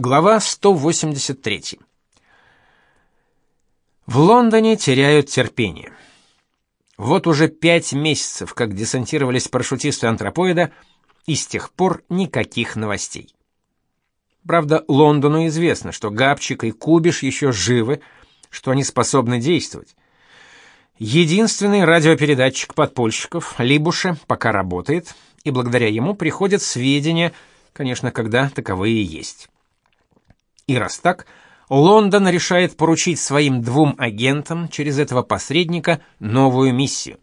Глава 183. В Лондоне теряют терпение. Вот уже пять месяцев, как десантировались парашютисты антропоида, и с тех пор никаких новостей. Правда, Лондону известно, что Габчик и Кубиш еще живы, что они способны действовать. Единственный радиопередатчик подпольщиков, Либуше, пока работает, и благодаря ему приходят сведения, конечно, когда таковые есть. И раз так, Лондон решает поручить своим двум агентам через этого посредника новую миссию.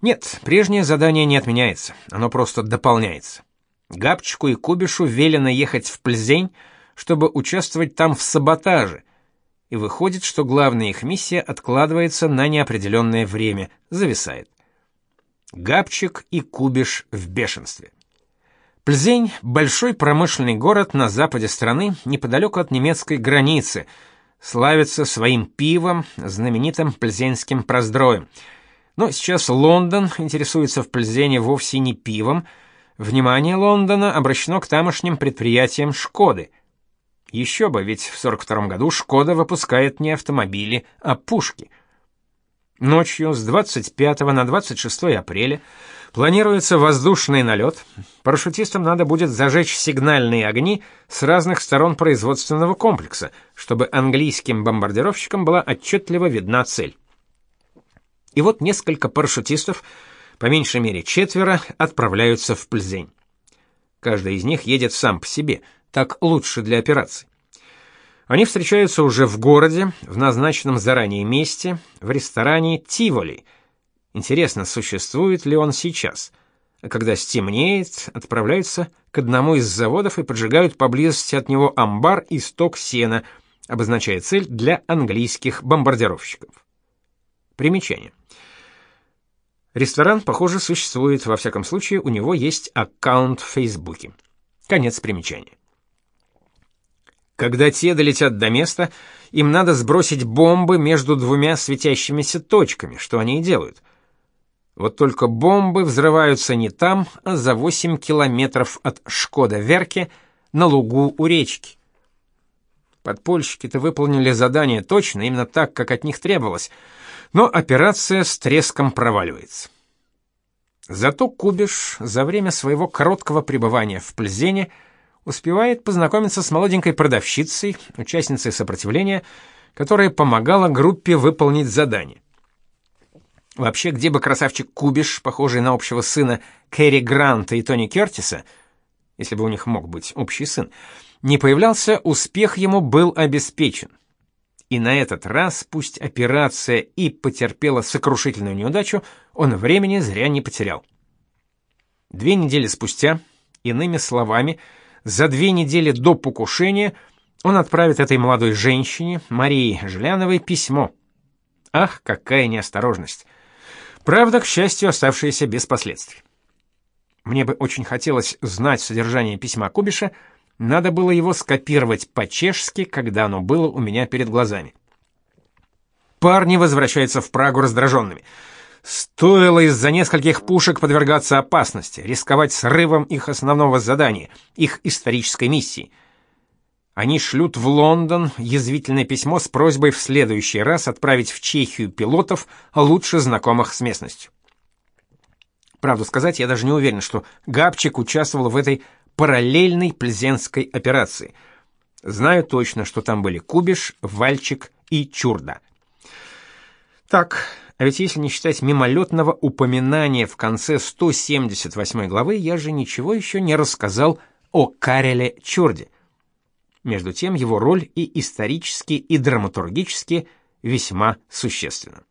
Нет, прежнее задание не отменяется, оно просто дополняется. Габчику и Кубишу велено ехать в Пльзень, чтобы участвовать там в саботаже, и выходит, что главная их миссия откладывается на неопределенное время, зависает. Габчик и Кубиш в бешенстве. Пльзень — большой промышленный город на западе страны, неподалеку от немецкой границы, славится своим пивом, знаменитым пльзенским проздроем. Но сейчас Лондон интересуется в Пльзене вовсе не пивом. Внимание Лондона обращено к тамошним предприятиям «Шкоды». Еще бы, ведь в 42 году «Шкода» выпускает не автомобили, а пушки. Ночью с 25 на 26 апреля Планируется воздушный налет. Парашютистам надо будет зажечь сигнальные огни с разных сторон производственного комплекса, чтобы английским бомбардировщикам была отчетливо видна цель. И вот несколько парашютистов, по меньшей мере четверо, отправляются в Пльзень. Каждый из них едет сам по себе, так лучше для операции. Они встречаются уже в городе, в назначенном заранее месте, в ресторане «Тиволи», Интересно, существует ли он сейчас? А когда стемнеет, отправляются к одному из заводов и поджигают поблизости от него амбар и сток сена, обозначая цель для английских бомбардировщиков. Примечание. Ресторан, похоже, существует, во всяком случае, у него есть аккаунт в Фейсбуке. Конец примечания. Когда те долетят до места, им надо сбросить бомбы между двумя светящимися точками, что они и делают. Вот только бомбы взрываются не там, а за 8 километров от Шкода-Верке на лугу у речки. Подпольщики-то выполнили задание точно, именно так, как от них требовалось, но операция с треском проваливается. Зато Кубиш за время своего короткого пребывания в Пльзене успевает познакомиться с молоденькой продавщицей, участницей сопротивления, которая помогала группе выполнить задание. Вообще, где бы красавчик Кубиш, похожий на общего сына Кэрри Гранта и Тони Кертиса, если бы у них мог быть общий сын, не появлялся, успех ему был обеспечен. И на этот раз, пусть операция и потерпела сокрушительную неудачу, он времени зря не потерял. Две недели спустя, иными словами, за две недели до покушения он отправит этой молодой женщине, Марии Желяновой, письмо. Ах, какая неосторожность! Правда, к счастью, оставшаяся без последствий. Мне бы очень хотелось знать содержание письма Кубиша, надо было его скопировать по-чешски, когда оно было у меня перед глазами. Парни возвращаются в Прагу раздраженными. Стоило из-за нескольких пушек подвергаться опасности, рисковать срывом их основного задания, их исторической миссии — они шлют в Лондон язвительное письмо с просьбой в следующий раз отправить в Чехию пилотов, лучше знакомых с местностью. Правду сказать, я даже не уверен, что Габчик участвовал в этой параллельной пльзенской операции. Знаю точно, что там были Кубиш, Вальчик и Чурда. Так, а ведь если не считать мимолетного упоминания в конце 178 главы, я же ничего еще не рассказал о Кареле Чурде. Между тем его роль и исторически, и драматургически весьма существенна.